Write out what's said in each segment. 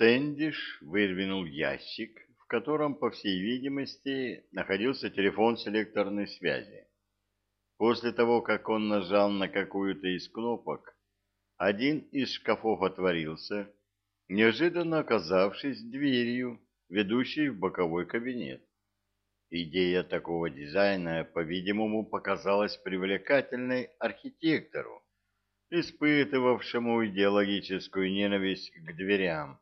Стэндиш выдвинул ящик, в котором, по всей видимости, находился телефон селекторной связи. После того, как он нажал на какую-то из кнопок, один из шкафов отворился, неожиданно оказавшись дверью, ведущей в боковой кабинет. Идея такого дизайна, по-видимому, показалась привлекательной архитектору, испытывавшему идеологическую ненависть к дверям.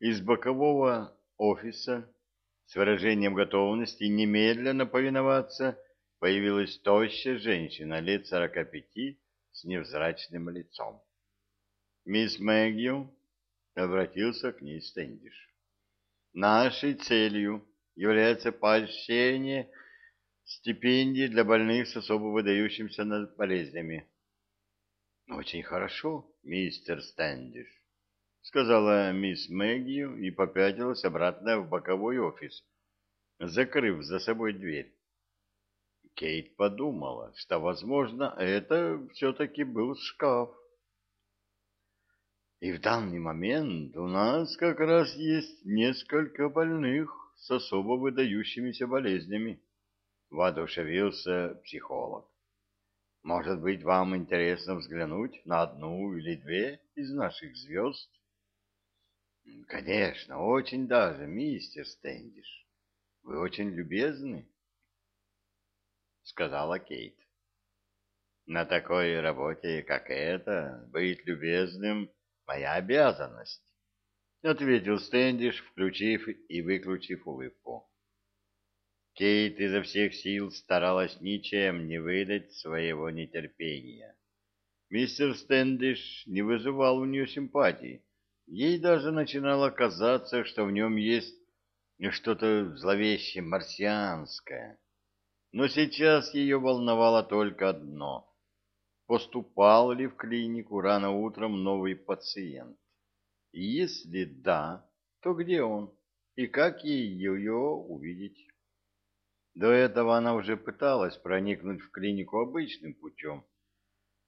Из бокового офиса с выражением готовности немедленно повиноваться появилась тощая женщина лет сорока пяти с невзрачным лицом. «Мисс Мэгью», — обратился к ней Стэндиш, — «нашей целью является поощрение стипендий для больных с особо выдающимися болезнями». «Очень хорошо, мистер Стэндиш», сказала мисс Мэггью и попятилась обратно в боковой офис, закрыв за собой дверь. Кейт подумала, что, возможно, это все-таки был шкаф. И в данный момент у нас как раз есть несколько больных с особо выдающимися болезнями, воодушевился психолог. Может быть, вам интересно взглянуть на одну или две из наших звезд? — Конечно, очень даже, мистер Стэндиш. Вы очень любезны, — сказала Кейт. — На такой работе, как эта, быть любезным — моя обязанность, — ответил Стэндиш, включив и выключив улыбку. Кейт изо всех сил старалась ничем не выдать своего нетерпения. Мистер Стэндиш не вызывал у нее симпатии, Ей даже начинало казаться, что в нем есть что-то зловеще марсианское. Но сейчас ее волновало только одно — поступал ли в клинику рано утром новый пациент? И если да, то где он? И как ей ее увидеть? До этого она уже пыталась проникнуть в клинику обычным путем,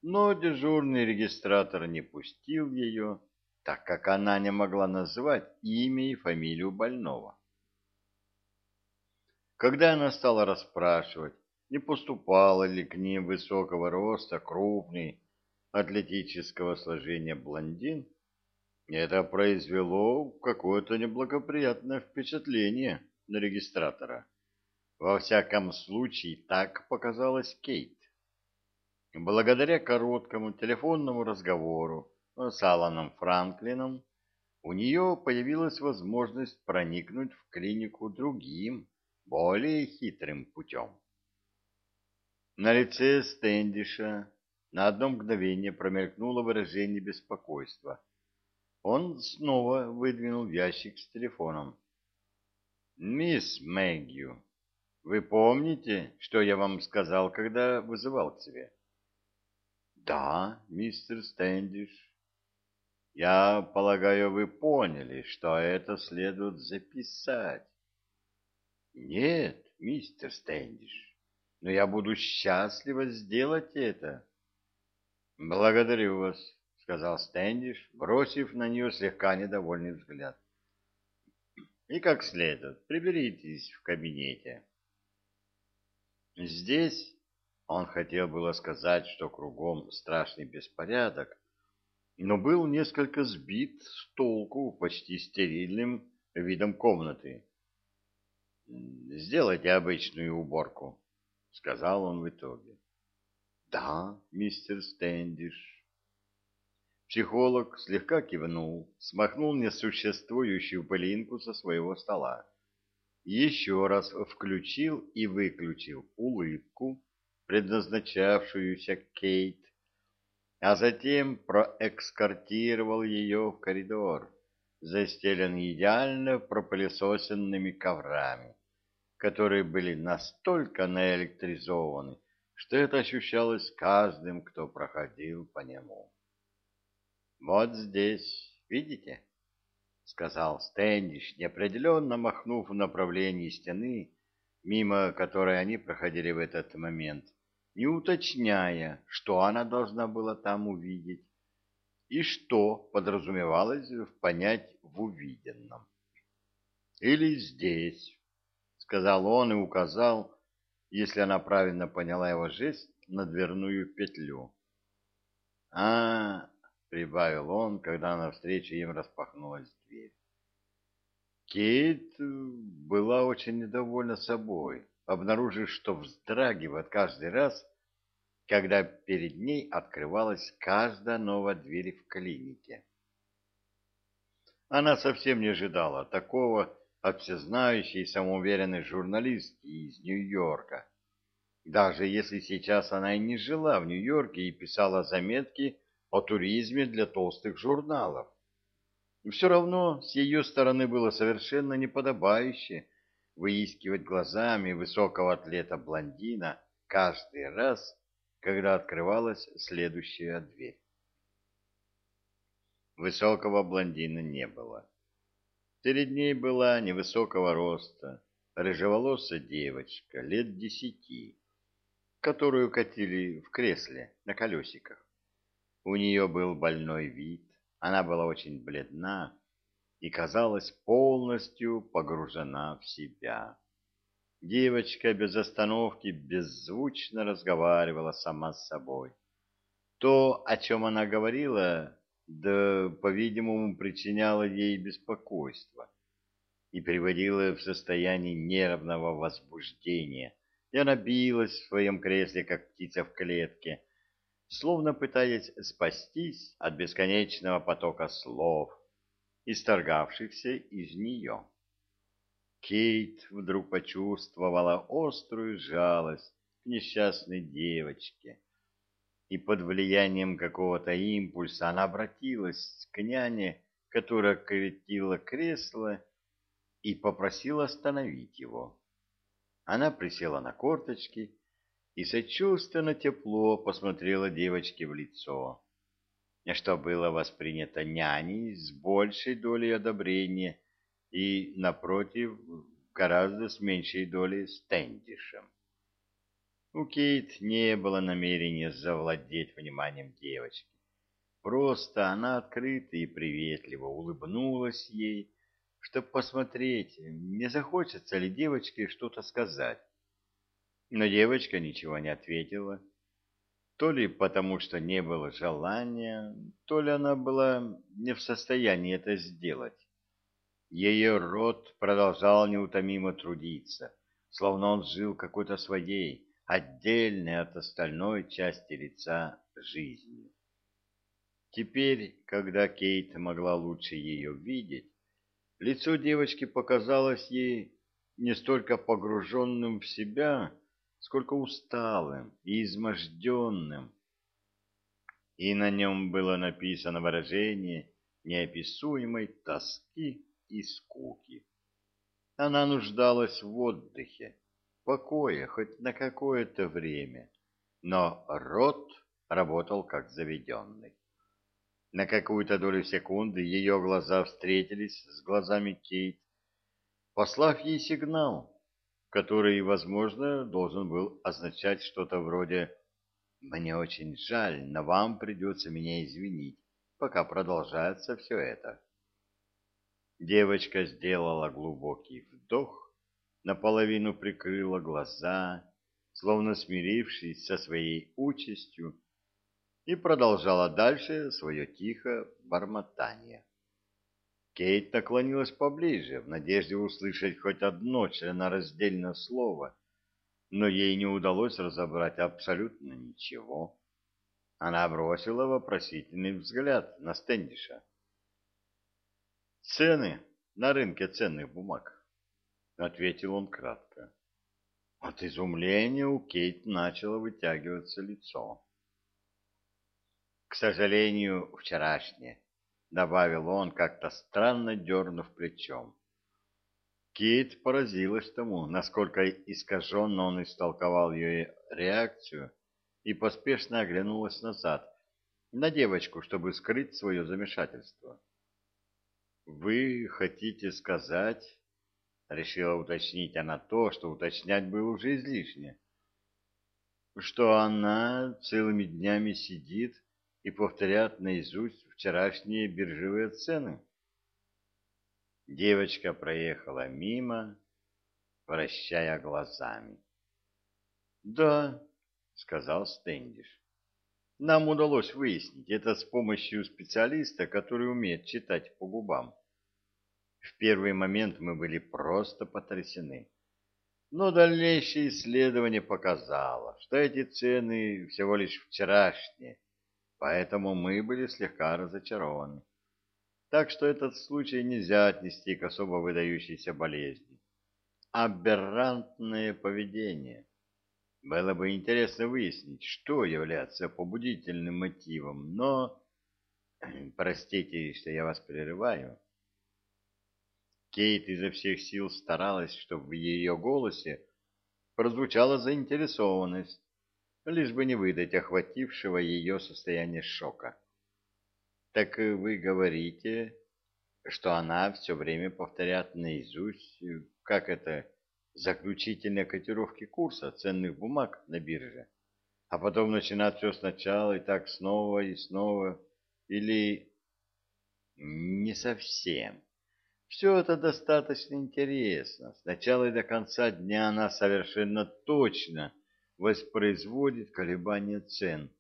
но дежурный регистратор не пустил ее, так как она не могла назвать имя и фамилию больного. Когда она стала расспрашивать, не поступало ли к ним высокого роста крупный атлетического сложения блондин, это произвело какое-то неблагоприятное впечатление на регистратора. Во всяком случае, так показалось Кейт. Благодаря короткому телефонному разговору с Аланом Франклином, у нее появилась возможность проникнуть в клинику другим, более хитрым путем. На лице Стэндиша на одно мгновение промелькнуло выражение беспокойства. Он снова выдвинул ящик с телефоном. «Мисс Мэгью, вы помните, что я вам сказал, когда вызывал к себе?» «Да, мистер Стэндиш». Я полагаю, вы поняли, что это следует записать. Нет, мистер Стэндиш, но я буду счастлива сделать это. Благодарю вас, сказал Стэндиш, бросив на нее слегка недовольный взгляд. И как следует, приберитесь в кабинете. Здесь он хотел было сказать, что кругом страшный беспорядок, но был несколько сбит с толку почти стерильным видом комнаты. «Сделайте обычную уборку», — сказал он в итоге. «Да, мистер Стэндиш». Психолог слегка кивнул, смахнул несуществующую пылинку со своего стола. Еще раз включил и выключил улыбку, предназначавшуюся Кейт, а затем проэкскортировал ее в коридор, застеленный идеально пропылесосенными коврами, которые были настолько наэлектризованы, что это ощущалось каждым, кто проходил по нему. «Вот здесь, видите?» — сказал Стэндиш, неопределенно махнув в направлении стены, мимо которой они проходили в этот момент — не уточняя, что она должна была там увидеть. и что подразумевалось понять в увиденном. «Или здесь», — сказал он и указал, если она правильно поняла его жест, на дверную петлю. -а, -а прибавил он, когда навстречу им распахнулась дверь. Кейт была очень недовольна собой, обнаружив, что вздрагивает каждый раз, когда перед ней открывалась каждая новая дверь в клинике. Она совсем не ожидала такого от всезнающей самоуверенной журналистки из Нью-Йорка. Даже если сейчас она и не жила в Нью-Йорке и писала заметки о туризме для толстых журналов. Все равно с ее стороны было совершенно неподобающе выискивать глазами высокого атлета-блондина каждый раз, когда открывалась следующая дверь. Высокого блондина не было. Перед ней была невысокого роста, рыжеволосая девочка лет десяти, которую катили в кресле на колесиках. У нее был больной вид, она была очень бледна и казалась полностью погружена в себя. Девочка без остановки беззвучно разговаривала сама с собой. То, о чем она говорила, да, по-видимому, причиняло ей беспокойство и приводило в состояние нервного возбуждения, и она билась в своем кресле, как птица в клетке, словно пытаясь спастись от бесконечного потока слов, исторгавшихся из нее. Кейт вдруг почувствовала острую жалость к несчастной девочке, и под влиянием какого-то импульса она обратилась к няне, которая крутила кресло, и попросила остановить его. Она присела на корточки и сочувственно тепло посмотрела девочке в лицо, что было воспринято няней с большей долей одобрения и, напротив, гораздо с меньшей долей стендишем. У Кейт не было намерения завладеть вниманием девочки. Просто она открыто и приветливо улыбнулась ей, чтобы посмотреть, не захочется ли девочке что-то сказать. Но девочка ничего не ответила. То ли потому, что не было желания, то ли она была не в состоянии это сделать. Ее рот продолжал неутомимо трудиться, словно он жил какой-то своей, отдельной от остальной части лица жизнью. Теперь, когда Кейт могла лучше ее видеть, лицо девочки показалось ей не столько погруженным в себя, сколько усталым и изможденным. И на нем было написано выражение неописуемой тоски и скуки. Она нуждалась в отдыхе, покое хоть на какое-то время, но рот работал как заведенный. На какую-то долю секунды ее глаза встретились с глазами Кейт, послав ей сигнал, который, возможно, должен был означать что-то вроде «Мне очень жаль, но вам придется меня извинить, пока продолжается все это». Девочка сделала глубокий вдох, наполовину прикрыла глаза, словно смирившись со своей участью, и продолжала дальше свое тихое бормотание. Кейт наклонилась поближе, в надежде услышать хоть одно членораздельное слово, но ей не удалось разобрать абсолютно ничего. Она бросила вопросительный взгляд на Стендиша. «Цены на рынке ценных бумаг», — ответил он кратко. От изумления у Кейт начало вытягиваться лицо. «К сожалению, вчерашнее», — добавил он, как-то странно дернув плечом. Кит поразилась тому, насколько искаженно он истолковал ее реакцию, и поспешно оглянулась назад, на девочку, чтобы скрыть свое замешательство. «Вы хотите сказать...» — решила уточнить она то, что уточнять было уже излишне. «Что она целыми днями сидит и повторят наизусть вчерашние биржевые цены. Девочка проехала мимо, вращая глазами. — Да, — сказал Стэндиш. — Нам удалось выяснить это с помощью специалиста, который умеет читать по губам. В первый момент мы были просто потрясены. Но дальнейшее исследование показало, что эти цены всего лишь вчерашние, поэтому мы были слегка разочарованы. Так что этот случай нельзя отнести к особо выдающейся болезни. Аберрантное поведение. Было бы интересно выяснить, что является побудительным мотивом, но... Простите, что я вас прерываю. Кейт изо всех сил старалась, чтобы в ее голосе прозвучала заинтересованность, лишь бы не выдать охватившего ее состояние шока. Так вы говорите, что она все время повторяет наизусть, как это, заключительные котировки курса ценных бумаг на бирже, а потом начинать все сначала и так снова и снова, или не совсем. Все это достаточно интересно. С начала и до конца дня она совершенно точно воспроизводит колебания цен,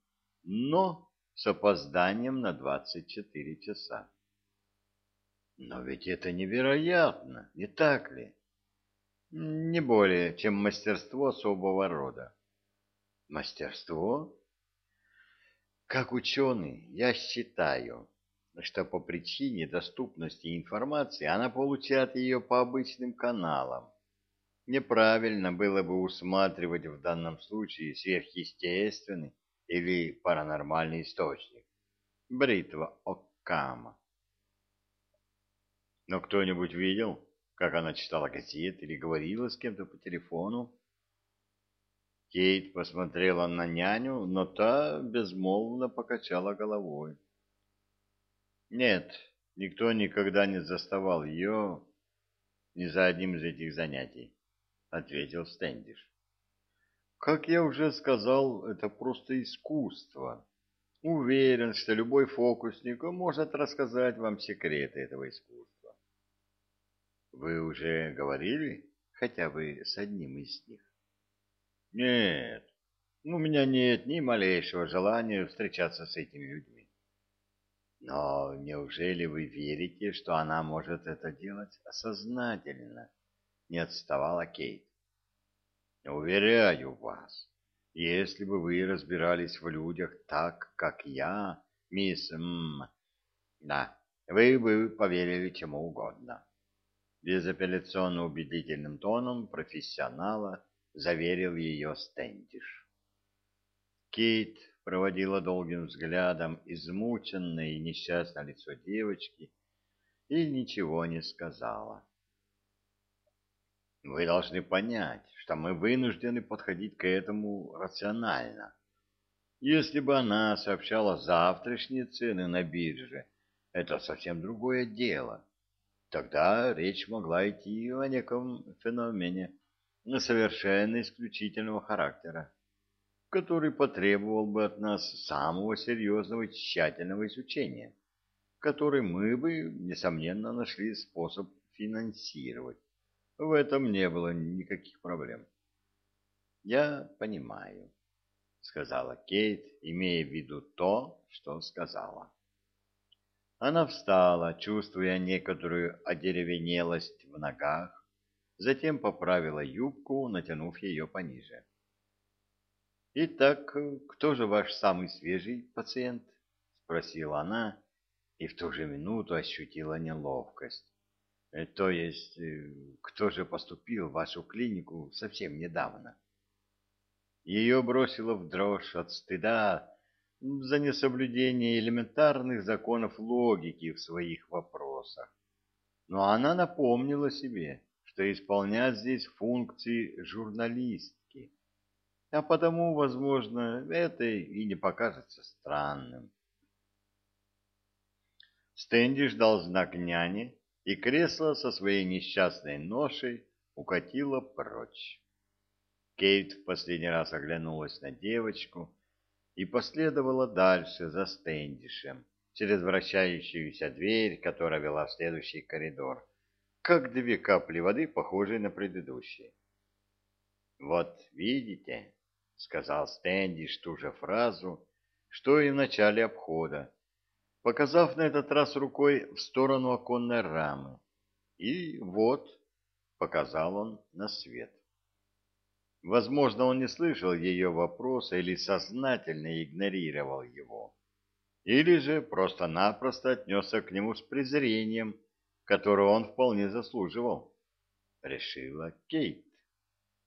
но с опозданием на 24 часа. Но ведь это невероятно, не так ли? Не более, чем мастерство особого рода. Мастерство? Как ученый, я считаю, что по причине доступности информации она получает ее по обычным каналам. Неправильно было бы усматривать в данном случае сверхъестественный или паранормальный источник. Бритва Оккама. Но кто-нибудь видел, как она читала газеты или говорила с кем-то по телефону? Кейт посмотрела на няню, но та безмолвно покачала головой. Нет, никто никогда не заставал ее ни за одним из этих занятий, — ответил Стэндиш. Как я уже сказал, это просто искусство. Уверен, что любой фокусник может рассказать вам секреты этого искусства. Вы уже говорили хотя бы с одним из них? Нет, у меня нет ни малейшего желания встречаться с этими людьми. Но неужели вы верите, что она может это делать сознательно? Не отставала Кейт. Уверяю вас, если бы вы разбирались в людях так, как я, мисс М, да, вы бы поверили чему угодно. Безапелляционно убедительным тоном профессионала заверил ее Стендиш. Кейт проводила долгим взглядом измученное и несчастное лицо девочки и ничего не сказала. Вы должны понять, что мы вынуждены подходить к этому рационально. Если бы она сообщала завтрашние цены на бирже, это совсем другое дело. Тогда речь могла идти о неком феномене совершенно исключительного характера который потребовал бы от нас самого серьезного и тщательного изучения, который мы бы, несомненно, нашли способ финансировать. В этом не было никаких проблем. «Я понимаю», — сказала Кейт, имея в виду то, что сказала. Она встала, чувствуя некоторую одеревенелость в ногах, затем поправила юбку, натянув ее пониже. «Итак, кто же ваш самый свежий пациент?» — спросила она и в ту же минуту ощутила неловкость. Э, «То есть, э, кто же поступил в вашу клинику совсем недавно?» Ее бросило в дрожь от стыда за несоблюдение элементарных законов логики в своих вопросах. Но она напомнила себе, что исполняет здесь функции журналист а потому, возможно, это и не покажется странным. Стэнди ждал знак няни, и кресло со своей несчастной ношей укатило прочь. Кейт в последний раз оглянулась на девочку, и последовала дальше за Стендишем через вращающуюся дверь, которая вела в следующий коридор, как две капли воды, похожие на предыдущие. «Вот видите», — сказал Стэндиш ту же фразу, что и в начале обхода, показав на этот раз рукой в сторону оконной рамы. И вот, показал он на свет. Возможно, он не слышал ее вопроса или сознательно игнорировал его, или же просто-напросто отнесся к нему с презрением, которого он вполне заслуживал. Решила Кейт.